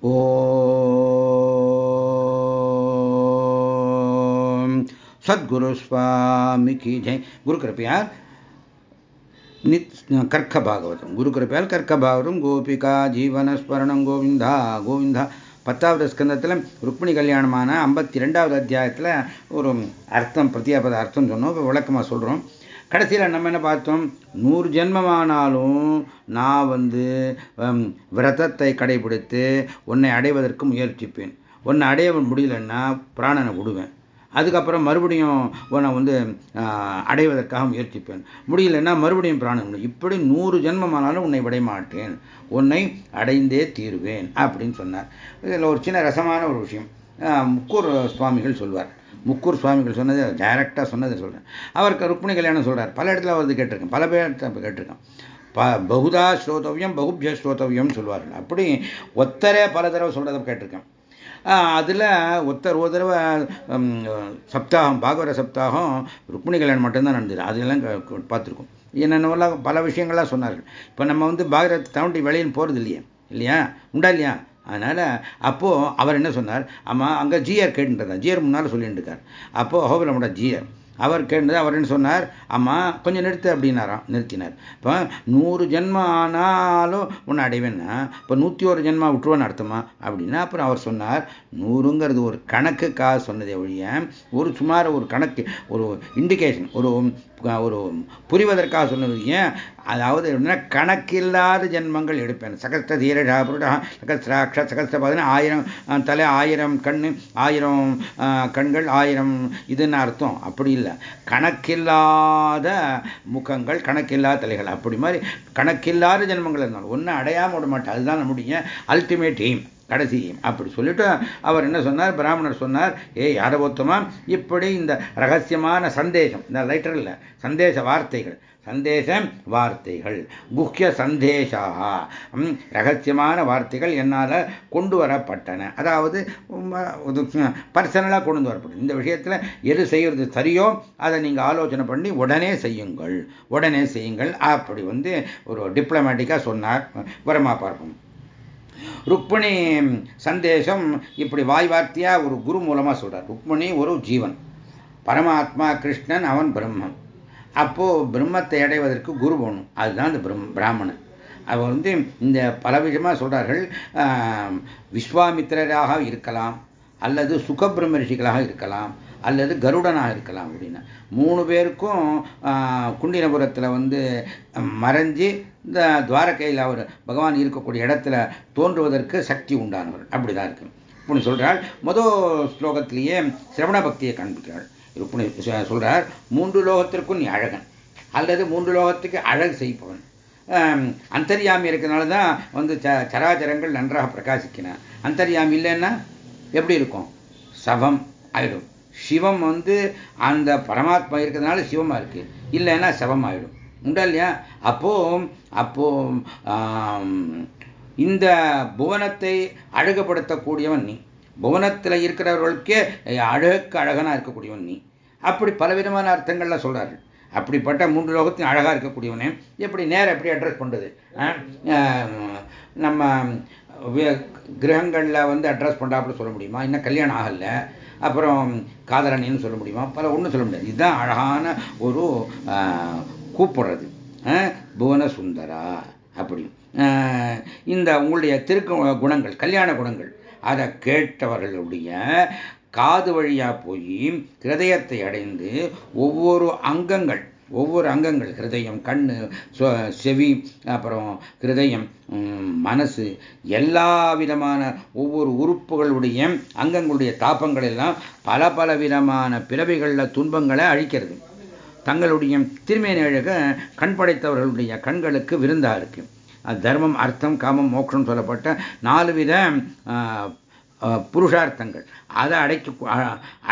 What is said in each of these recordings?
ஓம். சத்குரு சுவாமி கி ஜெய். குரு கிருப்பையார் கர்க்க பாகவதம் குரு கிருப்பையால் கர்க்க பாகவதம் கோபிகா ஜீவனஸ்மரணம் கோவிந்தா கோவிந்தா. பத்தாவது ஸ்கந்தத்தில் ருக்மிணி கல்யாணமான ஐம்பத்தி ரெண்டாவது அத்தியாயத்தில் ஒரு அர்த்தம் பிரத்யாபத அர்த்தம் சொன்னோம். இப்போ விளக்கமாக சொல்கிறோம் கடைசியில் நம்ம என்ன பார்த்தோம்? நூறு ஜென்மமானாலும் நான் வந்து விரதத்தை கடைபிடித்து உன்னை அடைவதற்கு முயற்சிப்பேன். உன்னை அடைய முடியலன்னா பிராணனை விடுவேன். அதுக்கப்புறம் மறுபடியும் உன்னை வந்து அடைவதற்காக முயற்சிப்பேன். முடியலன்னா மறுபடியும் பிராணம் இப்படி நூறு ஜென்மமானாலும் உன்னை விட மாட்டேன் உன்னை அடைந்தே தீருவேன் அப்படின்னு சொன்னார். இதில் ஒரு சின்ன ரசமான ஒரு விஷயம். முக்கூர் சுவாமிகள் சொல்வார். முக்கூர் சுவாமிகள் சொன்னது டைரக்டாக சொன்னதை சொல்கிறேன் அவருக்கு ருக்மிணி கல்யாணம் சொல்கிறார் பல இடத்துல வந்து கேட்டிருக்கேன் பல பேர் கேட்டிருக்கேன் ப பகுதா ஸ்ரோதவியம் பகுபிய ஸ்ரோதவியம் சொல்வார்கள் அப்படி ஒத்தரே பல தடவை சொல்கிறத கேட்டிருக்கேன் அதில் ஒத்தர் ஒரு தடவை சப்தாகம் பாகவர சப்தாகம் ருக்மிணி கல்யாணம் மட்டும்தான் நடந்தது. அதெல்லாம் பார்த்துருக்கோம். என்னென்னவெல்லாம் பல விஷயங்கள்லாம் சொன்னார்கள். இப்போ நம்ம வந்து பாகவரத்தை தாண்டி வெளியில் போகிறது இல்லையா இல்லையா? உண்டா இல்லையா? அதனால் அப்போது அவர் என்ன சொன்னார்? ஆமாம் அங்கே ஜிஆர் கேட்டுன்றதா ஜிஆர் முன்னால் சொல்லிட்டு இருக்கார். அப்போது அஹோபிலமோட ஜிஆர் அவர் கேட்டது அவர் என்ன சொன்னார்? அம்மா கொஞ்சம் நிறுத்து அப்படின்னாராம் நிறுத்தினார். இப்போ நூறு ஜென்மம் ஆனாலும் ஒன்று அடைவேன்னா இப்போ நூற்றி ஒரு ஜென்மா விட்டுருவான்னு அர்த்தமா? அப்படின்னா அப்புறம் அவர் சொன்னார் நூறுங்கிறது ஒரு கணக்குக்காக சொன்னதே ஒழிய ஒரு சுமார் ஒரு கணக்கு ஒரு இண்டிகேஷன் ஒரு ஒரு புரிவதற்காக சொன்னது ஏன் அதாவது என்ன கணக்கில்லாத ஜென்மங்கள் எடுப்பேன். சகஸ்த தீரடா புருடா சகஸ்திராட்ச சகஸ்திர பார்த்தீங்கன்னா ஆயிரம் தலை ஆயிரம் கண் ஆயிரம் கண்கள் ஆயிரம் இதுன்னு அர்த்தம். அப்படி இல்லை. கணக்கில்லாத முகங்கள் கணக்கில்லாத தலைகள். அப்படி மாதிரி கணக்கில்லாத ஜென்மங்கள் இருந்தாலும் ஒன்றும் அடையாமல் விட மாட்டேன். அதுதான் நம்முடைய அல்டிமேட் எய்ம் கடைசி அப்படி சொல்லிட்டு அவர் என்ன சொன்னார்? பிராமணர் சொன்னார் ஏ யாரபோத்தமா இப்படி இந்த ரகசியமான சந்தேகம் இந்த லைட்டரில் சந்தேச வார்த்தைகள் சந்தேச வார்த்தைகள். குக்கிய சந்தேஷா. ரகசியமான வார்த்தைகள் என்னால் கொண்டு வரப்பட்டன. அதாவது பர்சனலாக கொண்டு வரப்பட்டது இந்த விஷயத்தில் எது செய்கிறது சரியோ அதை நீங்கள் ஆலோசனை பண்ணி உடனே செய்யுங்கள். உடனே செய்யுங்கள். அப்படி வந்து ஒரு டிப்ளமேட்டிக்காக சொன்னார். வரமா பார்ப்போம். ருக்மிணி சந்தேஷம் இப்படி வாய் வார்த்தையாக ஒரு குரு மூலமாக சொல்கிறார் ருக்மிணி ஒரு ஜீவன். பரமாத்மா கிருஷ்ணன் அவன் பிரம்மன். அப்போது பிரம்மத்தை அடைவதற்கு குரு போகணும் அதுதான் அந்த பிரம் பிராமணன். அவர் வந்து இந்த பல விதமா விஸ்வாமித்திரராக இருக்கலாம் அல்லது சுகபிரம்ம ரிஷிகளாக இருக்கலாம் அல்லது கருடனாக இருக்கலாம் அப்படின்னு. மூணு பேருக்கும் குண்டினபுரத்தில் வந்து மறைஞ்சு இந்த துவாரகையில் அவர் பகவான் இருக்கக்கூடிய இடத்துல தோன்றுவதற்கு சக்தி உண்டானவர். அப்படிதான் இருக்கு. அப்படின்னு சொல்கிறாள் மொதல் ஸ்லோகத்திலேயே சிரவண பக்தியை காண்பிக்கிறாள். இப்படி சொல்றார் மூன்று லோகத்திற்கும் நீ அழகன். அல்லது மூன்று லோகத்துக்கு அழகு செய்பவன். அந்தர்யாமி இருக்கிறனால தான் வந்து சராச்சரங்கள் நன்றாக பிரகாசிக்கின. அந்தர்யாமி இல்லைன்னா எப்படி இருக்கும்? சவம் ஆயிடும். சிவம் வந்து அந்த பரமாத்மா இருக்கிறதுனால சிவமா இருக்கு. இல்லைன்னா சவம் ஆயிடும். உண்டா இல்லையா? அப்போ அப்போ இந்த புவனத்தை அழகுபடுத்தக்கூடியவன் நீ. புவனத்தில் இருக்கிறவர்களுக்கே அழகுக்கு அழகனாக இருக்கக்கூடியவன் நீ. அப்படி பலவிதமான அர்த்தங்கள்லாம் சொல்கிறார்கள் அப்படிப்பட்ட மூன்று லோகத்தையும் அழகாக இருக்கக்கூடியவனே. எப்படி நேரம் எப்படி அட்ரஸ் பண்ணுறது நம்ம கிரகங்களில் வந்து அட்ரஸ் பண்ணுறாப்புல சொல்ல முடியுமா? இன்னும் கல்யாணம் ஆகலை. அப்புறம் காதலனின்னு சொல்ல முடியுமா? பல ஒன்றும் சொல்ல முடியாது. இதுதான் அழகான ஒரு கூப்பிடுறது. புவன சுந்தரா அப்படி. இந்த உங்களுடைய திருக்கு குணங்கள் கல்யாண குணங்கள் அதை கேட்டவர்களுடைய காது வழியாக போய் ஹிரதயத்தை அடைந்து ஒவ்வொரு அங்கங்கள் ஒவ்வொரு அங்கங்கள் ஹிருதயம் கண்ணு செவி அப்புறம் ஹிருதயம் மனசு எல்லா விதமான ஒவ்வொரு உறுப்புகளுடைய அங்கங்களுடைய தாப்பங்கள் எல்லாம் பல பல விதமான பிறவிகளில் துன்பங்களை அழிக்கிறது. தங்களுடைய திருமேனி கண் படைத்தவர்களுடைய கண்களுக்கு விருந்தா இருக்குது தர்மம் அர்த்தம் காமம் மோட்சம் சொல்லப்பட்ட நாலு வித புருஷார்த்தங்கள். அதை அடைக்க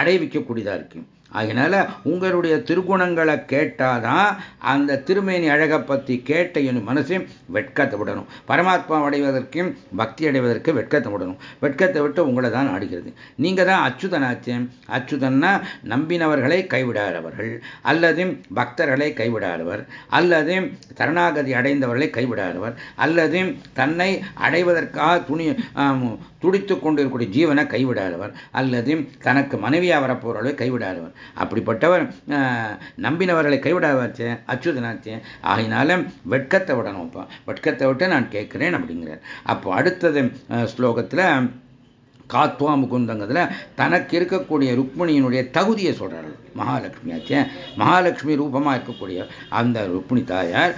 அடைவிக்கக்கூடியதாக இருக்கு. அதனால உங்களுடைய திருக்குணங்களை கேட்டாதான் அந்த திருமேனி அழகை பற்றி கேட்ட என் மனசு வெட்கத்தை விடணும். பரமாத்மா அடைவதற்கும் பக்தி அடைவதற்கு வெட்கத்தை விடணும். வெட்கத்தை விட்டு உங்களை தான் ஆடுகிறது. நீங்கள் தான் அச்சுதனாச்சேன். அச்சுதன்னா நம்பினவர்களை கைவிடாதவர்கள் அல்லது பக்தர்களை கைவிடாதவர் அல்லது சரணாகதி அடைந்தவர்களை கைவிடாதவர் அல்லது தன்னை அடைவதற்காக துணி துடித்து கொண்டிருக்கக்கூடிய ஜீவனை கைவிடாதவர். அல்லது தனக்கு மனைவியாக வரப்போறவர்களை கைவிடாதவர். அப்படிப்பட்டவர் நம்பினவர்களை கைவிடாதே அச்சுதனாச்சே ஆகினால வெட்கத்தை விடணும் இப்போ வெட்கத்தை விட்டு நான் கேட்கிறேன் அப்படிங்கிறார். அப்போ அடுத்தது ஸ்லோகத்தில் காத்வா முகுந்தங்கிறதுல தனக்கு இருக்கக்கூடிய ருக்மிணியினுடைய தகுதியை சொல்கிறார்கள் மகாலட்சுமி ஆச்சே. மகாலட்சுமி ரூபமாக இருக்கக்கூடிய அந்த ருக்மிணி தாயார்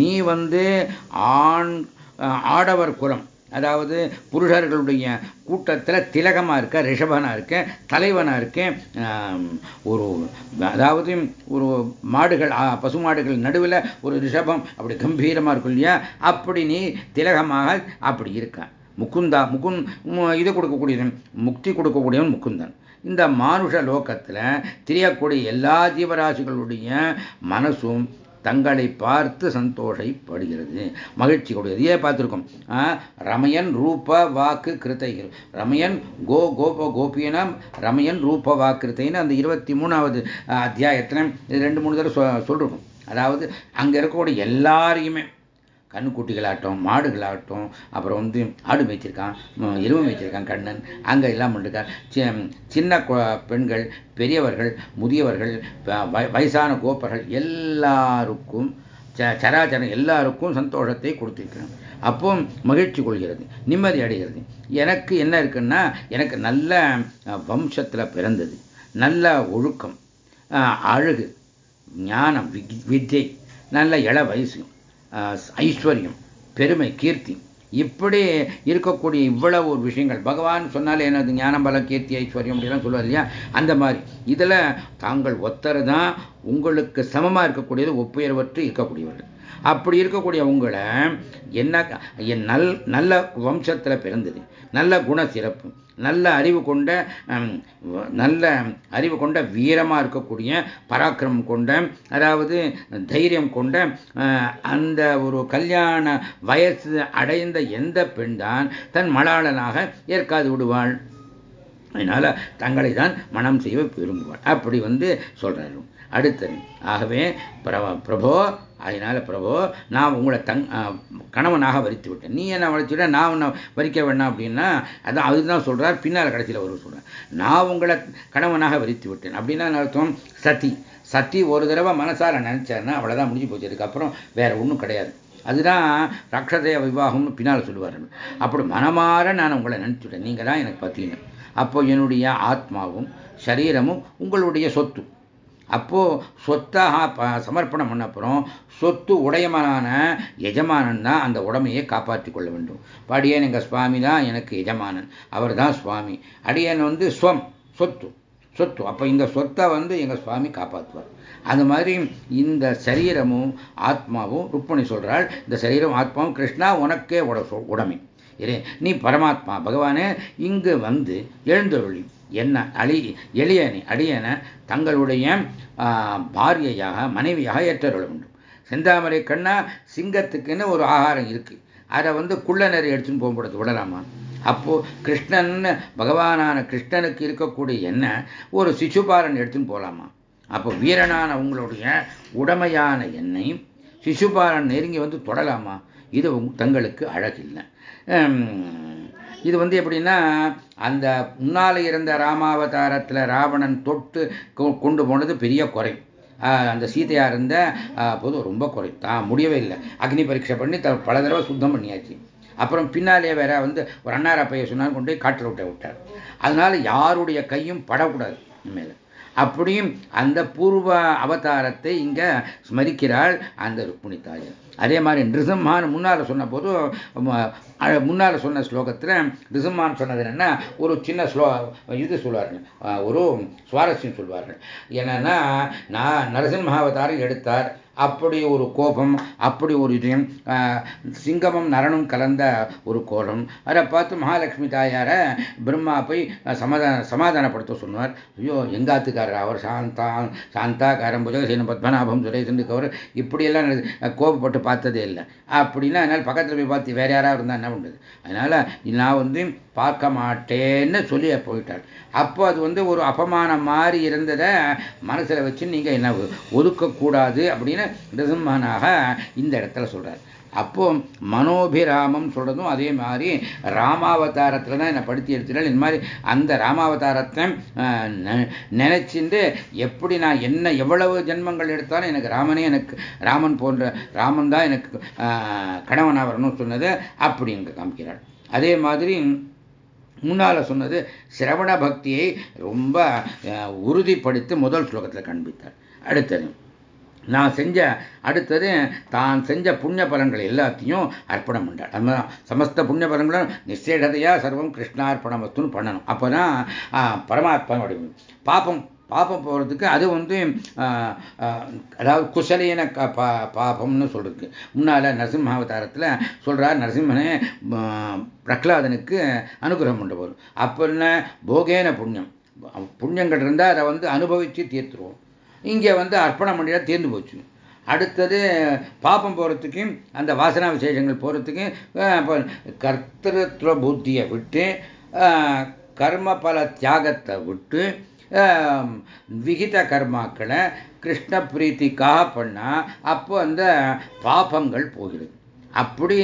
நீ வந்து ஆண் ஆடவர் குலம் அதாவது புருஷர்களுடைய கூட்டத்தில் திலகமாக இருக்க ரிஷபனாக இருக்க தலைவனாக இருக்கேன் ஒரு அதாவது ஒரு மாடுகள் பசுமாடுகள் நடுவில் ஒரு ரிஷபம் அப்படி கம்பீரமாக இருக்கும் இல்லையா? அப்படி நீ திலகமாக அப்படி இருக்க. முகுந்தா முகுந் இது கொடுக்கக்கூடியவன் முக்தி கொடுக்கக்கூடியவன் முகுந்தன். இந்த மானுஷ லோகத்தில் தெரியக்கூடிய எல்லா ஜீவராசிகளுடைய மனசும் தங்களை பார்த்து சந்தோஷப்படுகிறது. மகிழ்ச்சி கூடியது ஏன் பார்த்துருக்கோம். ரமயன் ரூப வாக்கு கிருத்தைகள். ரமயன் கோ கோப கோபியனம் ரமயன் ரூப வாக்கிருத்தைன்னு அந்த இருபத்தி மூணாவது அத்தியாயத்தில் இது ரெண்டு மூணு தடவை சொல்லிருக்கோம் அதாவது அங்கே இருக்கக்கூடிய எல்லாரையுமே கண்ணுக்குட்டிகளாகட்டும் மாடுகளாகட்டும் அப்புறம் வந்து ஆடு மேய்ச்சிருக்கான் எருமை மேய்ச்சிருக்கான் கண்ணன். அங்கே எல்லாம் பண்ணிருக்கான் சின்ன பெண்கள் பெரியவர்கள் முதியவர்கள் வயசான கோப்பர்கள் எல்லாருக்கும் சராச்சரம் எல்லாருக்கும் சந்தோஷத்தை கொடுத்துருக்கிறேன் அப்போ மகிழ்ச்சி கொள்கிறது நிம்மதி அடைகிறது. எனக்கு என்ன இருக்குன்னா எனக்கு நல்ல வம்சத்தில் பிறந்தது. நல்ல ஒழுக்கம் அழகு ஞானம் வித்தை நல்ல இள வயசு. ஐஸ்வர்யம் பெருமை கீர்த்தி. இப்படி இருக்கக்கூடிய இவ்வளவு ஒரு விஷயங்கள். பகவான் சொன்னாலே என்னது? ஞானம் கீர்த்தி ஐஸ்வர்யம் அப்படிலாம் சொல்லுவார் இல்லையா? அந்த மாதிரி. இதில் தாங்கள் ஒத்தர் தான் உங்களுக்கு சமமாக இருக்கக்கூடியது ஒப்புயர்வற்று இருக்கக்கூடியவர்கள். அப்படி இருக்கக்கூடிய உங்களை என்ன நல் நல்ல வம்சத்தில் பிறந்தது. நல்ல குண சிறப்பு நல்ல அறிவு கொண்ட நல்ல அறிவு கொண்ட வீரமாக இருக்கக்கூடிய பராக்கிரமம் கொண்ட அதாவது தைரியம் கொண்ட அந்த ஒரு கல்யாண வயசு அடைந்த எந்த பெண் தான் தன் மலாளனாக ஏற்காது விடுவாள். அதனால் தங்களை தான் மனம் செய்ய விரும்புவாள். அப்படி வந்து சொல்றாரு. அடுத்தது ஆகவே பிரபோ அதனால் பிரபு நான் உங்களை தங் கணவனாக வரித்து விட்டேன் நீ என்ன வலிச்சுட்ட? நான் உன்னை வரிக்க வேண்டாம் அப்படின்னா அதான் அதுதான் சொல்கிறார் பின்னால் கடைசியில் ஒரு சொல்கிறேன் நான் உங்களை கணவனாக வரித்து விட்டேன் அப்படின்னா அர்த்தம்? சதி சத்தி ஒரு தடவை மனசார நினைச்சாருன்னா அவ்வளோதான் முடிஞ்சு போச்சு. அதுக்கப்புறம் வேற ஒன்றும் கிடையாது. அதுதான் ரக்ஷதய விவாகம்னு பின்னால் சொல்லுவார். அப்படி மனமாற நான் உங்களை நினைச்சுட்டேன். நீங்கள் தான் எனக்கு பார்த்தீங்க அப்போ என்னுடைய ஆத்மாவும் சரீரமும் உங்களுடைய சொத்து. அப்போது சொத்தாக சமர்ப்பணம் பண்ண அப்புறம் சொத்து உடையமான எஜமானன் தான் அந்த உடமையை காப்பாற்றி கொள்ள வேண்டும். அடியன் எங்கள் சுவாமி தான் எனக்கு எஜமானன். அவர் தான் சுவாமி. அடியன் வந்து ஸ்வம் சொத்து சொத்து. அப்போ இந்த சொத்தை வந்து எங்கள் சுவாமி காப்பாற்றுவார். அந்த மாதிரி இந்த சரீரமும் ஆத்மாவும் ருக்மணி சொல்கிறாள் இந்த சரீரம் ஆத்மாவும் கிருஷ்ணா உனக்கே உட உடைமை. இரே நீ பரமாத்மா. பகவானே இங்கு வந்து எழுந்தொழி என்ன? அழி எளியனை அடியன தங்களுடைய பாரியையாக மனைவியாக ஏற்றருள வேண்டும் செந்தாமரை கண்ணா சிங்கத்துக்குன்னு ஒரு ஆகாரம் இருக்கு. அதை வந்து குள்ளநரை எடுத்துன்னு போகும்போது விடலாமா? அப்போ கிருஷ்ணன் பகவானான கிருஷ்ணனுக்கு இருக்கக்கூடிய என்ன? ஒரு சிசுபாலன் எடுத்துன்னு போகலாமா அப்போ வீரனான உங்களுடைய உடமையான எண்ணெய் சிசுபாலன் நெருங்கி வந்து தொடலாமா? இது தங்களுக்கு அழகில்லை. இது வந்து எப்படின்னா அந்த முன்னால் இருந்த ராமாவதாரத்தில் ராவணன் தொட்டு கொண்டு போனது பெரிய குறை. அந்த சீதையாக இருந்த போது ரொம்ப குறை. தான் முடியவே இல்லை. அக்னி பரீட்சை பண்ணி த பல தடவை சுத்தம் பண்ணியாச்சு. அப்புறம் பின்னாலே வேற வந்து ஒரு அண்ணாரப்பையை பைய சொன்னார் கொண்டு போய் காற்று விட்ட விட்டார். அதனால யாருடைய கையும் படக்கூடாது. இனிமேல். அப்படியும் அந்த பூர்வ அவதாரத்தை இங்க ஸ்மரிக்கிறாள் அந்த ருக்மிணி தாயார். அதே மாதிரி நிருசம்மான் முன்னால் சொன்ன போது முன்னால் சொன்ன ஸ்லோகத்தில் நிருசம்மான் சொன்னது என்னன்னா ஒரு சின்ன ஸ்லோ இது சொல்வார்கள் ஒரு சுவாரஸ்யம் சொல்வார்கள். என்னன்னா நான் நரசிம்ம அவதாரம் எடுத்தார். அப்படி ஒரு கோபம் அப்படி ஒரு இது சிங்கமும் நரனும் கலந்த ஒரு கோலம். அதை பார்த்து மகாலட்சுமி தாயார பிரம்மா போய் சமாதான சமாதானப்படுத்த சொன்னார். ஐயோ எங்காத்துக்காரர் அவர் சாந்தா சாந்தாக்காரம் புஜகசீன பத்மநாபம் சுரேசனுக்கு அவர் இப்படியெல்லாம் கோபப்பட்டு பார்த்ததே இல்லை. அப்படின்னா அதனால் பக்கத்தில் போய் பார்த்து வேற யாராவது இருந்தால் என்ன பண்ணுறது அதனால் நான் வந்து பார்க்க மாட்டேன்னு சொல்லி போயிட்டார். அப்போ அது வந்து ஒரு அபமானம் மாதிரி இருந்ததை மனசில் வச்சு நீங்கள் என்ன ஒதுக்கக்கூடாது அப்படின்னு நிருசிம்மனாக இந்த இடத்துல சொல்கிறார் அப்போ மனோபிராமம் சொல்கிறதும் அதே மாதிரி ராமாவதாரத்தில் தான் என்னை படுத்தி எடுத்துட்டால் இந்த மாதிரி அந்த ராமாவதாரத்தை நினைச்சிட்டு எப்படி நான் என்ன எவ்வளவு ஜென்மங்கள் எடுத்தாலும் எனக்கு ராமனே எனக்கு ராமன் போன்ற ராமன் தான் எனக்கு கணவனாக வரணும்னு சொன்னது அப்படி இங்கே காமிக்கிறார் அதே மாதிரி முன்னால் சொன்னது சிரவண பக்தியை ரொம்ப உறுதிப்படுத்தி முதல் ஸ்லோகத்தில் காண்பித்தார். அடுத்தது நான் செஞ்ச அடுத்தது தான் செஞ்ச புண்ணிய பலன்கள் எல்லாத்தையும் அர்ப்பணம் பண்ணார் நம்ம சமஸ்த புண்ணிய பலன்களும் நிச்சயதையாக சர்வம் கிருஷ்ணார்ப்பணம் வஸ்துன்னு பண்ணணும். அப்போ தான் பரமாத்மாவுடைய பாப்பம் பாப்பம் போகிறதுக்கு அது வந்து அதாவது குசலையின பாபம்னு சொல்றது முன்னால் நரசிம்மாவதாரத்தில் சொல்கிறார் நரசிம்மனே பிரகலாதனுக்கு அனுகிரகம் பண்ண போகிறோம் அப்போ என்ன? போகேன புண்ணியம். புண்ணியங்கள் இருந்தால் அதை வந்து அனுபவித்து தீர்த்துருவோம். இங்கே வந்து அர்ப்பணம் பண்ணிடா தீர்ந்து போச்சு. அடுத்தது பாப்பம் போகிறதுக்கும் அந்த வாசனா விசேஷங்கள் போகிறதுக்கும் கர்த்தத்துவ புத்தியை விட்டு கர்ம பல தியாகத்தை விட்டு விகித கர்மாக்களை கிருஷ்ண பிரீத்திக்காக பண்ணால் அப்போ அந்த பாபங்கள் போகிறது. அப்படி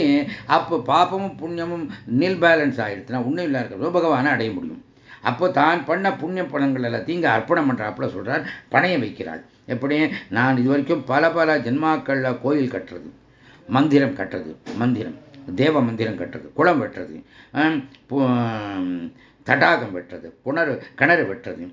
அப்போ பாப்பமும் புண்ணியமும் நில் பேலன்ஸ் ஆகிடுச்சுன்னா ஒன்றும் இல்லை இருக்கிறதோ. பகவானை அடைய முடியும். அப்போ தான் பண்ண புண்ணிய பணங்கள் எல்லாத்தையும் இங்கே அர்ப்பணம் பண்ணுறாப்புல சொல்கிறார் பணையம் வைக்கிறாள் எப்படி? நான் இது வரைக்கும் பல பல ஜென்மாக்களில் கோயில் கட்டுறது மந்திரம் கட்டுறது மந்திரம் தேவ மந்திரம் கட்டுறது குளம் வெட்டுறது தடாகம் வெட்டுறது புணர் கிணறு வெட்டுறது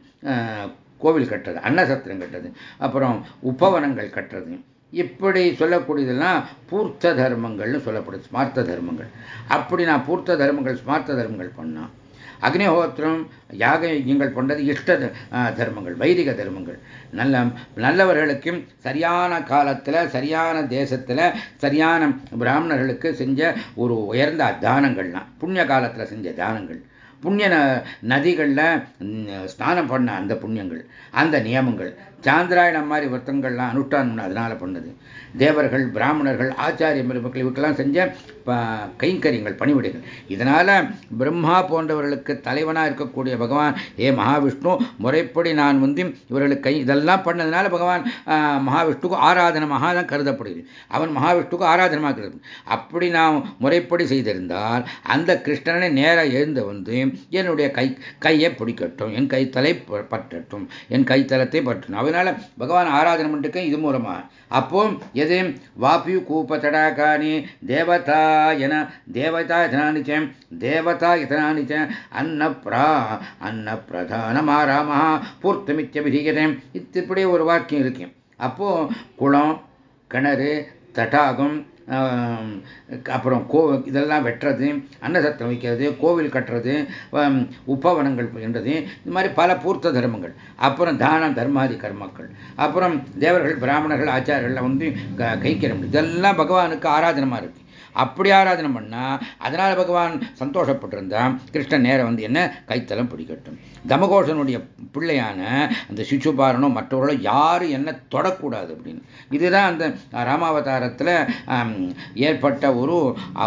கோவில் கட்டுறது அன்னசத்திரம் கட்டுறது அப்புறம் உபவனங்கள் கட்டுறது. இப்படி சொல்லக்கூடியதெல்லாம் பூர்த்த தர்மங்கள்னு சொல்லப்படுது ஸ்மார்த்த தர்மங்கள். அப்படி நான் பூர்த்த தர்மங்கள் ஸ்மார்த்த தர்மங்கள் பண்ணான் அக்னிஹோத்திரம் யாக யஜ்யங்கள் பண்ணது இஷ்ட தர்மங்கள் வைதிக தர்மங்கள். நல்ல நல்லவர்களுக்கும் சரியான காலத்தில் சரியான தேசத்தில் சரியான பிராமணர்களுக்கு செஞ்ச ஒரு உயர்ந்த தானங்கள்லாம் புண்ணிய காலத்தில் செஞ்ச தானங்கள். புண்ணிய நதிகளில் ஸ்நானம் பண்ண அந்த புண்ணியங்கள் அந்த நியமங்கள். சாந்திராயணம் மாதிரி விரத்தங்கள்லாம் அனுஷ்டானம் அதனால பண்ணுது. தேவர்கள் பிராமணர்கள் ஆச்சாரிய மக்கள் இவருக்கெல்லாம் செஞ்ச கைங்கரியங்கள் பணிவிடைகள். இதனால பிரம்மா போன்றவர்களுக்கு தலைவனாக இருக்கக்கூடிய பகவான் ஏ மகாவிஷ்ணு முறைப்படி நான் வந்து இவர்களுக்கு கை இதெல்லாம் பண்ணதுனால பகவான் மகாவிஷ்ணுக்கு ஆராதனமாக தான் கருதப்படுகிறது. அவன் மகாவிஷ்ணுக்கு ஆராதனமாக கருது அப்படி நான் முறைப்படி செய்திருந்தால் அந்த கிருஷ்ணனை நேராக எழுந்து வந்து என்னுடைய கை கையை பிடிக்கட்டும் என் கைத்தலை பற்றட்டும் என் கைத்தலத்தை பற்றணும் அதனால பகவான் ஆராதனை பண்ணிருக்கேன் இது மூலமாக அப்போ यदि வாபியு கூப்ப தடாகானி தேவதா என தேவதா இதனானி தேவதா இதனானி அன்ன ஒரு வாக்கியம் இருக்கு அப்போ குளம் கிணறு தடாகம் அப்புறம் கோ இதெல்லாம் வெட்டுறது அன்னசத்திரம் வைக்கிறது கோவில் கட்டுறது உபவனங்கள் என்றது இந்த மாதிரி பல பூர்த்த தர்மங்கள். அப்புறம் தான தர்மாதி கர்மக்கள் அப்புறம் தேவர்கள் பிராமணர்கள் ஆச்சாரியர்கள் வந்து கைக்கிறம் இதெல்லாம் பகவானுக்கு ஆராதனமாக இருக்குது அப்படி ஆராதனை பண்ணால் அதனால் பகவான் சந்தோஷப்பட்டிருந்தான். கிருஷ்ணன் நேரம் வந்து என்ன? கைத்தலம் பிடிக்கட்டும். தமகோஷனுடைய பிள்ளையான அந்த சிசுபாரனும் மற்றவர்களும் யாரும் என்ன தொடக்கூடாது அப்படின்னு. இதுதான் அந்த ராமாவதாரத்தில் ஏற்பட்ட ஒரு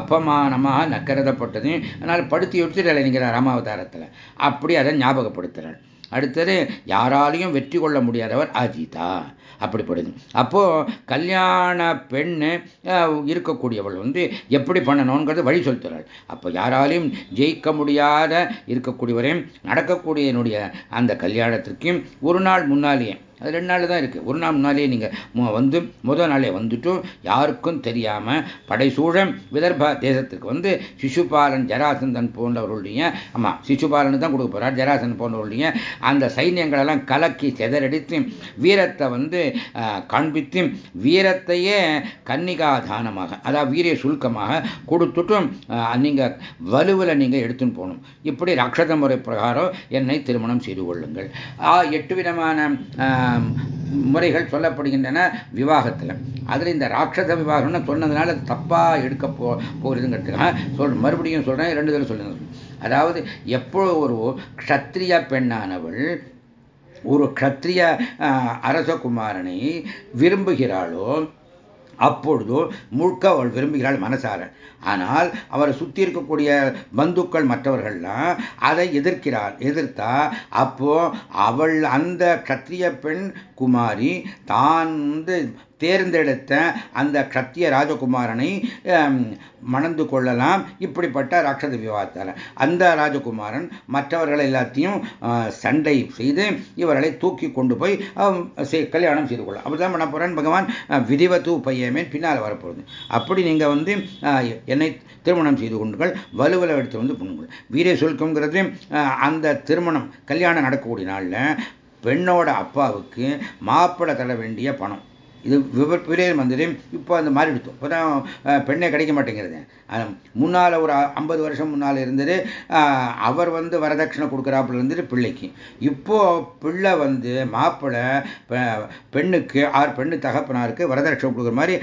அபமானமாக நக்கருதப்பட்டது அதனால் படுத்தி எடுத்துட்டு நினைக்கிறார் ராமாவதாரத்தில். அப்படி அதை ஞாபகப்படுத்துகிறார் அடுத்தது யாராலையும் வெற்றி கொள்ள முடியாதவர் அஜிதா. அப்படிப்படுது அப்போது கல்யாண பெண் இருக்கக்கூடியவள் வந்து எப்படி பண்ணணுங்கிறது வழி சொல்கிறாள். அப்போ யாராலையும் ஜெயிக்க முடியாத இருக்கக்கூடியவரையும் நடக்கக்கூடிய என்னுடைய அந்த கல்யாணத்திற்கும் ஒரு நாள் முன்னாலேயே அது ரெண்டு நாள் தான் இருக்குது ஒரு நாள் முன்னாலே நீங்கள் வந்து முதல் நாளே வந்துட்டும். யாருக்கும் தெரியாமல் படைசூழம் விதர்பா தேசத்துக்கு வந்து சிசுபாலன் ஜராசந்தன் போன்றவர்களுடைய ஆமாம் சிசுபாலனு தான் கொடுக்க போகிறார் ஜராசந்தன் போன்றவர்களுடைய அந்த சைன்யங்களெல்லாம் கலக்கி செதறடித்து வீரத்தை வந்து காண்பித்து வீரத்தையே கன்னிகாதானமாக அதாவது வீரிய சுல்கமாக கொடுத்துட்டும் நீங்கள் வலுவில் நீங்கள் எடுத்துன்னு போகணும். இப்படி ராட்சத முறை பிரகாரம் என்னை திருமணம் செய்து கொள்ளுங்கள். எட்டு விதமான முறைகள் சொல்லப்படுகின்றன விவாகத்தில். அதில் இந்த ராட்சத விவாகம்னு சொன்னதுனால தப்பாக எடுக்க போ போகிறதுங்கிறதுக்காக சொல் மறுபடியும் சொல்கிறேன் ரெண்டு தடவை சொல்லுங்க. அதாவது எப்போ ஒரு க்ஷத்ரிய பெண்ணானவள் ஒரு க்ஷத்ரிய அரசகுமாரனை விரும்புகிறாளோ அப்பொழுது முழுக்க அவள் விரும்புகிறாள் மனசார ஆனால் அவரை சுற்றி இருக்கக்கூடிய பந்துக்கள் மற்றவர்கள்லாம் அதை எதிர்க்கிறாள் எதிர்த்தா அப்போ அவள் அந்த கத்திரிய பெண் குமாரி தான் வந்து தேர்ந்தெடுத்த அந்த கத்திய ராஜகுமாரனை மணந்து கொள்ளலாம். இப்படிப்பட்ட ராட்சத விவாதத்தால் அந்த ராஜகுமாரன் மற்றவர்கள் எல்லாத்தையும் சண்டை செய்து இவர்களை தூக்கி கொண்டு போய் கல்யாணம் செய்து கொள்ளலாம். அப்படிதான் பண்ண போறேன் பகவான். விதிவத்து பையமேன் பின்னால் வரப்போகுது அப்படி நீங்கள் வந்து என்னை திருமணம் செய்து கொண்டுகள் வலுவலை எடுத்து வந்து பண்ணுங்கள். வீரிய சுல்கம்ங்கிறது அந்த திருமணம் கல்யாணம் நடக்கக்கூடிய நாளில் பெண்ணோட அப்பாவுக்கு மாப்பிள்ளை தர வேண்டிய பணம். இது விபரீத வந்தது இப்போ அந்த மாறி எடுத்தோம் இப்போ தான் பெண்ணே கிடைக்க மாட்டேங்கிறது. முன்னால் ஒரு ஐம்பது வருஷம் முன்னால் இருந்தது அவர் வந்து வரதட்சணை கொடுக்குறாப்புல இருந்தது பிள்ளைக்கு. இப்போ பிள்ளை வந்து மாப்பிள்ளை பெண்ணுக்கு ஆறு பெண்ணு தகப்பனாருக்கு வரதட்சணை கொடுக்குற மாதிரி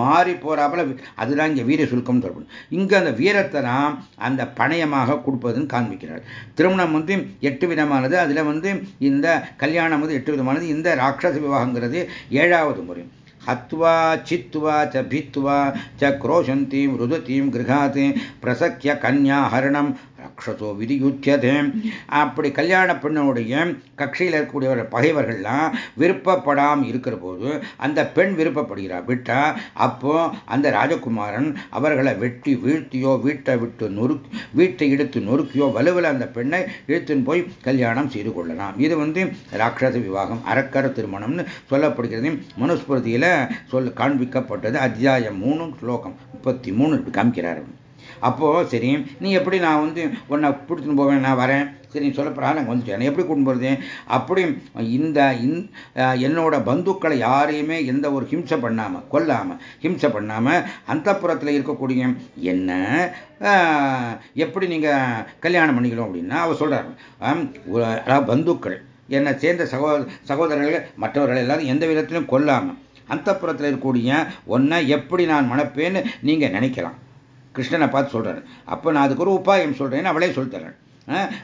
மாறி போகிறாப்புல அதுதான் இங்கே வீர சுருக்கம்னு சொல்லணும் இங்கே அந்த வீரத்தை தான் அந்த பணயமாக கொடுப்பதுன்னு காண்பிக்கிறார். திருமணம் வந்து எட்டு விதமானது. அதில் வந்து இந்த கல்யாணம் வந்து எட்டு விதமானது. இந்த ராட்சச விவாகங்கிறது ஏழாவது முறை. हत्वा चित्वा च भित्वा च क्रोशन्तीं रुदतीं गृहात् प्रसख्य कन्याहरणं ராட்சசோ விதியுத்தியதே அப்படி கல்யாண பெண்ணுடைய கட்சியில் இருக்கக்கூடிய பகைவர்கள்லாம் விருப்பப்படாமல் இருக்கிற போது அந்த பெண் விருப்பப்படுகிறார் விட்டா அப்போ அந்த ராஜகுமாரன் அவர்களை வெட்டி வீழ்த்தியோ வீட்டை விட்டு நொறுக் வீட்டை இழுத்து நொறுக்கியோ வலுவில் அந்த பெண்ணை இழுத்துன்னு போய் கல்யாணம் செய்து கொள்ளலாம். இது வந்து ராட்சச விவாகம் அறக்கர திருமணம்னு சொல்லப்படுகிறது. மனுஸ்மிருதியில் சொல் காண்பிக்கப்பட்டது அத்தியாயம் மூணு ஸ்லோகம் முப்பத்தி மூணு காமிக்கிறார். அப்போது சரி நீ எப்படி நான் வந்து உன்னை பிடிச்சின்னு போவேன் நான் வரேன். சரி நீ சொல்லப்படா நாங்கள் வந்துட்டேன் எப்படி கொண்டு போகிறது அப்படி இந்த என்னோட பந்துக்களை யாரையுமே எந்த ஒரு ஹிம்சை பண்ணாமல் கொல்லாமல் ஹிம்சை பண்ணாமல் அந்த புறத்தில் இருக்கக்கூடிய என்ன எப்படி நீங்கள் கல்யாணம் பண்ணிக்கணும் அப்படின்னா அவர் சொல்கிறார் பந்துக்கள் என்னை சேர்ந்த சகோ சகோதரர்கள் மற்றவர்கள் எல்லாரும் எந்த விதத்திலும் கொல்லாமல் அந்த புறத்தில் இருக்கக்கூடிய ஒன்றை எப்படி நான் மணப்பேன்னு நீங்கள் நினைக்கலாம். கிருஷ்ணனை பார்த்து சொல்கிறாரு அப்போ நான் அதுக்கு ஒரு உபாயம் சொல்கிறேன்னு அவளே சொல்லித்தரேன்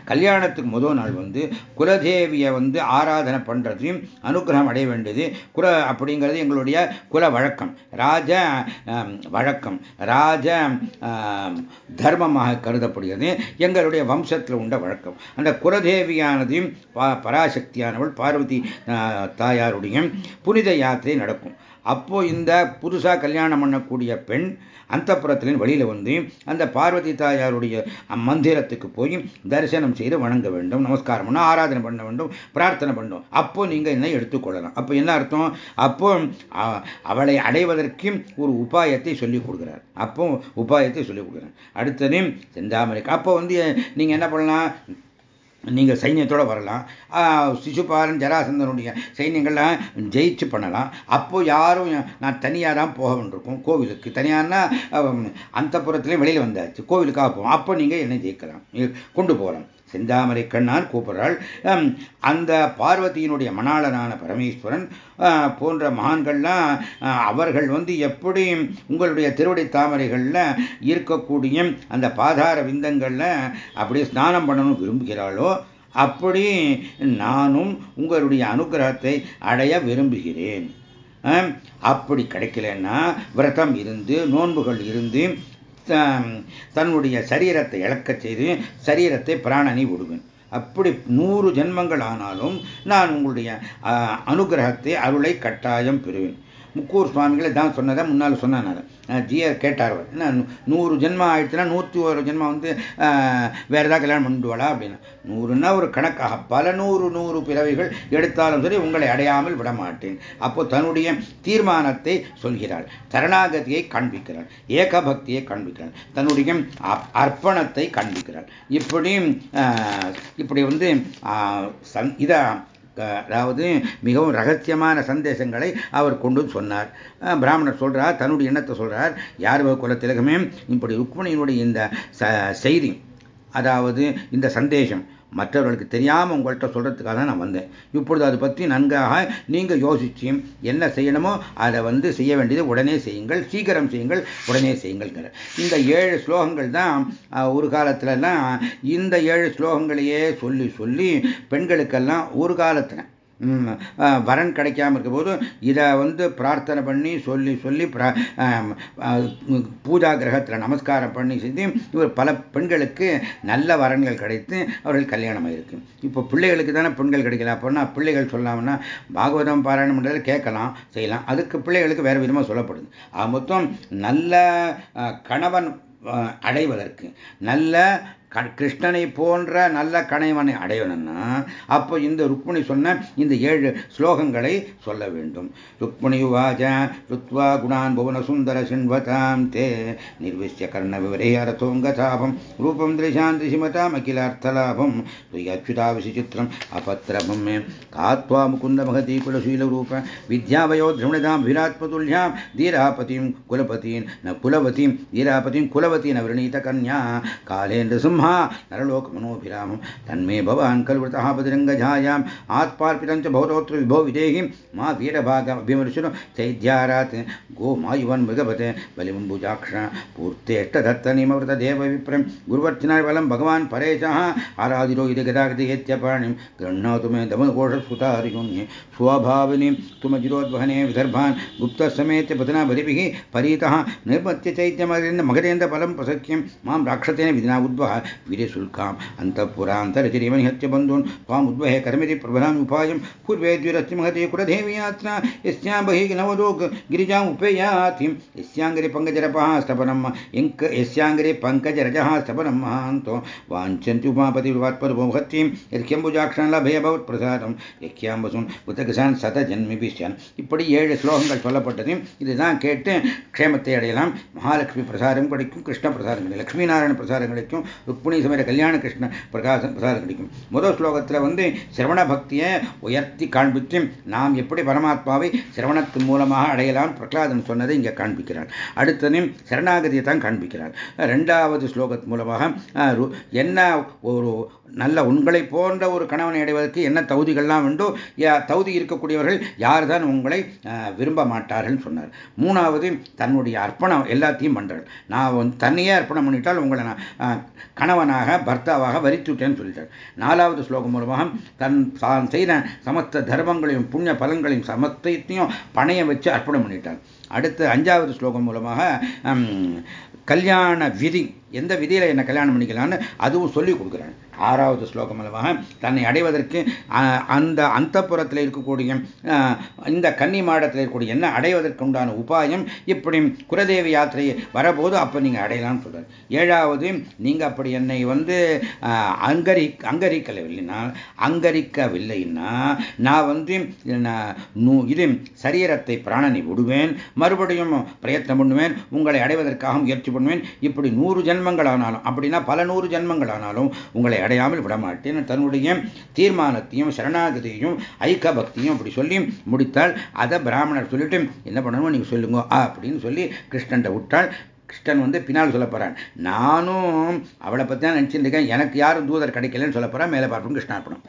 கல்யாணத்துக்கு முதல் நாள் வந்து குலதேவியை வந்து ஆராதனை பண்ணுறதையும் அனுகிரகம் அடைய வேண்டியது. குல அப்படிங்கிறது எங்களுடைய குல வழக்கம். ராஜ வழக்கம். ராஜ தர்மமாக கருதப்படுகிறது. எங்களுடைய வம்சத்தில் உண்ட வழக்கம். அந்த குலதேவியானதையும் பராசக்தியானவள் பார்வதி தாயாருடைய புனித யாத்திரை நடக்கும். அப்போ இந்த புதுசாக கல்யாணம் பண்ணக்கூடிய பெண் அந்த புறத்திலின் வெளியில் வந்து அந்த பார்வதி தாயாருடைய மந்திரத்துக்கு போய் தரிசனம் செய்து வணங்க வேண்டும் நமஸ்காரம் பண்ண ஆராதனை பண்ண வேண்டும் பிரார்த்தனை பண்ணும் அப்போ நீங்கள் என்ன எடுத்துக்கொள்ளலாம் அப்போ என்ன அர்த்தம்? அப்போ அவளை அடைவதற்கு ஒரு உபாயத்தை சொல்லிக் கொடுக்குறார். அப்போ உபாயத்தை சொல்லிக் கொடுக்குறார். அடுத்தது செந்தாமரைக்கு அப்போ வந்து நீங்கள் என்ன பண்ணலாம்? நீங்கள் சைன்யத்தோடு வரலாம். சிசுபாலன் ஜராசந்தனுடைய சைன்யங்கள்லாம் ஜெயிச்சு பண்ணலாம். அப்போ யாரும் நான் தனியாக தான் போக வேண்டியிருக்கும் கோவிலுக்கு. தனியானா அந்த புறத்துலேயும் வெளியில் வந்தாச்சு. கோவிலுக்காக போவோம். அப்போ நீங்கள் என்ன ஜெயிக்கலாம். கொண்டு போகலாம். செந்தாமரை கண்ணான் கூப்பிடுறாள். அந்த பார்வதியினுடைய மணாளனான பரமேஸ்வரன் போன்ற மகான்கள்லாம் அவர்கள் வந்து எப்படி உங்களுடைய திருவடி தாமரைகளில் இருக்கக்கூடிய அந்த பாதார விந்தங்களில் அப்படியே ஸ்நானம் பண்ணணும் விரும்புகிறாளோ அப்படி நானும் உங்களுடைய அனுகிரகத்தை அடைய விரும்புகிறேன். அப்படி கிடைக்கலன்னா விரதம் இருந்து நோன்புகள் இருந்து தன்னுடைய சரீரத்தை இழக்கச் செய்து சரீரத்தை பிராணனை விடுவேன் அப்படி நூறு ஜென்மங்கள் ஆனாலும் நான் உங்களுடைய அனுகிரகத்தை அருளை கட்டாயம் பெறுவேன். முக்கூர் சுவாமிகளை தான் சொன்னதை முன்னால் சொன்னார் ஜியர் கேட்டார் என்ன நூறு ஜென்மம் ஆயிடுச்சுன்னா நூற்றி ஒரு ஜென்மம் வந்து வேற ஏதாவது கல்யாணம் பண்ணிடுவாளா அப்படின்னு. நூறுன்னா ஒரு கணக்காக பல நூறு நூறு பிறவிகள் எடுத்தாலும் சரி உங்களை அடையாமல் விட மாட்டேன். அப்போ தன்னுடைய தீர்மானத்தை சொல்கிறாள் சரணாகதியை காண்பிக்கிறாள் ஏகபக்தியை காண்பிக்கிறாள் தன்னுடைய அர்ப்பணத்தை காண்பிக்கிறாள் இப்படி இப்படி வந்து இதை அதாவது மிகவும் ரகசியமான சந்தேசங்களை அவர் கொண்டு சொன்னார். பிராமணர் சொல்றார் தன்னுடைய எண்ணத்தை சொல்றார் யார் குலத்திலகமே இப்படி ருக்மணியினுடைய இந்த செய்தி அதாவது இந்த சந்தேஷம் மற்றவர்களுக்கு தெரியாமல் உங்கள்கிட்ட சொல்கிறதுக்காக நான் வந்தேன். இப்பொழுது அதை பற்றி நன்காக நீங்கள் யோசிச்சு என்ன செய்யணுமோ அதை வந்து செய்ய வேண்டியது உடனே செய்யுங்கள் சீக்கிரம் செய்யுங்கள் உடனே செய்யுங்கள்ங்கிற. இந்த ஏழு ஸ்லோகங்கள் தான் ஒரு காலத்துலலாம் இந்த ஏழு ஸ்லோகங்களையே சொல்லி சொல்லி பெண்களுக்கெல்லாம் ஒரு காலத்தில் வரன் கிடைக்காம இருக்க போது இதை வந்து பிரார்த்தனை பண்ணி சொல்லி சொல்லி பூஜா கிரகத்தில் நமஸ்காரம் பண்ணி செஞ்சு இவர் பல பெண்களுக்கு நல்ல வரன்கள் கிடைத்து அவர்கள் கல்யாணம் ஆயிருக்கு இப்போ பிள்ளைகளுக்கு தானே பெண்கள் கிடைக்கல. அப்படின்னா பிள்ளைகள் சொல்லாமன்னா பாகவதம் பாராயணம் பண்ணுறது கேட்கலாம் செய்யலாம். அதுக்கு பிள்ளைகளுக்கு வேறு விதமாக சொல்லப்படுது. ஆக மொத்தம் நல்ல கணவன் அடைவதற்கு நல்ல கிருஷ்ணனை போன்ற நல்ல கணைவனை அடையணும்னா அப்போ இந்த ருக்மிணி சொன்ன இந்த ஏழு ஸ்லோகங்களை சொல்ல வேண்டும். ருக்மிணி வாஜ ருத்வா குணான் புவன சுந்தர சிண்வதாம் தே நிர்விஷ்ய கர்ண விவரே அரதோங்கதாபம் ரூபம் திரிஷான் திசிமதாம் அகிலார்த்தலாபம் துயச்சுதா விசிச்சித்திரம் அபத்திரமம். மே காத்வா முகுந்த மகதி குலசீல ரூப வித்யாவயோ திரமிணதாம் விராத்மதுல்யாம் தீராபதிம் குலபதீன் ந குலவதீம் தீராபதிம் குலவதீன் அவர்ணீத கன்யா காலேந்திர ब्रह्मा नरलोक नरलोकमनोभिरामं तन्मे भवान् भव कल्वृतः बजरङ्गझायाम् आत्पार्पितं च भवतोऽत्र विभो विदेहि। मा वीरभागमभिमर्शुनु चैद्यारात् गोमायुवन् मृगपत् बलिमम्बुजाक्ष पूर्तेष्टदत्तनिमवृतदेव विप्रं गुरुवर्चनाय बलं भगवान् परेशः। आराधिरो इति गदागति गदागतियत्यपाणिं गृह्णातु मे दमनकोषस्फुतारियुन्ये स्वभाविनी तुमजिरोद्वहने विदर्भान्। गुप्तसमेत्य पतना बलिभिः परीतः। निर्मत्य चैत्यमगतेन्द्रफलं प्रसख्यं माँ राक्षसेन विधिना उद्वह வீரசுல்காம் அந்த புராந்தரचिरिमनिहत्य बन्धून् त्वामुद्वहे कर्मिति प्रबलामुपायं पूर्वे द्विरस्ति महते कुलदेवयात्रा यस्यां बहिः नवदो गिरिजामुपेयातिं यस्याङ्गिरि पङ्कजरपः स्तपनं यङ्क यस्याङ्गिरि पङ्कजरजः स्तपनं महान्तो वाञ्छन्ति उमापतिवात्परभोहत्तीं यற்கெம்புஜாக்ஷன் லபயபவத் பிரசாதம். எக்கியாம்பசுன் புத்தகசான் சத ஜன்மிபிஷன் இப்படி ஏழு ஸ்லோகங்கள் சொல்லப்பட்டது இதுதான் கேட்டு க்ஷேமத்தை அடையலாம். மகாலட்சுமி பிரசாரம் கிடைக்கும் கிருஷ்ண பிரசாரம் கிடைக்கும் லட்சுமி நாராயண பிரசாரம் கிடைக்கும். ருக்மிணி சமேத கல்யாண கிருஷ்ண பிரகாசம் பிரசாதம் கிடைக்கும். முதல் ஸ்லோகத்தில் வந்து சிரவண பக்தியை உயர்த்தி காண்பித்து நாம் எப்படி பரமாத்மாவை சிரவணத்தின் மூலமாக அடையலாம் பிரகலாதன் சொன்னதை இங்கே காண்பிக்கிறார். அடுத்தது சரணாகதியை தான் காண்பிக்கிறார். ரெண்டாவது ஸ்லோகத் மூலமாக என்ன ஒரு நல்ல உங்களை போன்ற ஒரு கணவனை அடைவதற்கு என்ன தகுதிகள்லாம் உண்டோ தகுதி இருக்கக்கூடியவர்கள் யார் தான் உங்களை விரும்ப மாட்டார்கள் சொன்னார். மூணாவது தன்னுடைய அர்ப்பணம் எல்லாத்தையும் பண்றாள் நான் வந்து தன்னையே அர்ப்பணம் பண்ணிட்டால் உங்களை நான் கணவனாக பர்த்தாவாக வரித்துட்டேன்னு சொல்லிட்டார். நாலாவது ஸ்லோகம் மூலமாக தன் தான் செய்த சமஸ்த தர்மங்களையும் புண்ணிய பலன்களையும் சமஸ்தத்தையும் பணைய வச்சு அர்ப்பணம் பண்ணிட்டார். அடுத்து அஞ்சாவது ஸ்லோகம் மூலமாக கல்யாண விதி. எந்த விதியில் என்ன கல்யாணம் பண்ணிக்கலான்னு அதுவும் சொல்லி கொடுக்குறாங்க. ஆறாவது ஸ்லோகம் அல்லவா தன்னை அடைவதற்கு அந்த அந்த புறத்தில் இருக்கக்கூடிய இந்த கன்னி மாடத்தில் இருக்கக்கூடிய என்ன அடைவதற்கு உண்டான உபாயம் இப்படி குலதேவி யாத்திரை வரபோது அப்போ நீங்கள் அடையலாம்னு சொல்கிறார் ஏழாவது நீங்கள் அப்படி என்னை வந்து அங்கரி அங்கரிக்கவில்லைன்னா அங்கரிக்கவில்லைன்னா நான் வந்து இது சரீரத்தை பிராணனை விடுவேன் மறுபடியும் பிரயத்னம் பண்ணுவேன் உங்களை அடைவதற்காக முயற்சி பண்ணுவேன் இப்படி நூறு ஜென்மங்கள் ஆனாலும் அப்படின்னா பல நூறு ஜென்மங்கள் ஆனாலும் உங்களை அடையாமல் விடமாட்டேன். தன்னுடைய தீர்மானத்தையும் சரணாகதியையும் ஐக்க பக்தியும் அப்படி சொல்லி முடித்தால் அதை பிராமணர் சொல்லிட்டு என்ன பண்ணணும் நீங்கள் சொல்லுங்க அப்படின்னு சொல்லி கிருஷ்ணன் விட்டால் கிருஷ்ணன் வந்து பின்னால் சொல்ல போறான். நானும் அவளை பற்றி தான் நினச்சிட்டு எனக்கு யாரும் தூதர் கிடைக்கலன்னு சொல்ல போறேன் மேலே பார்ப்போம் கிருஷ்ணார்ப்பணம்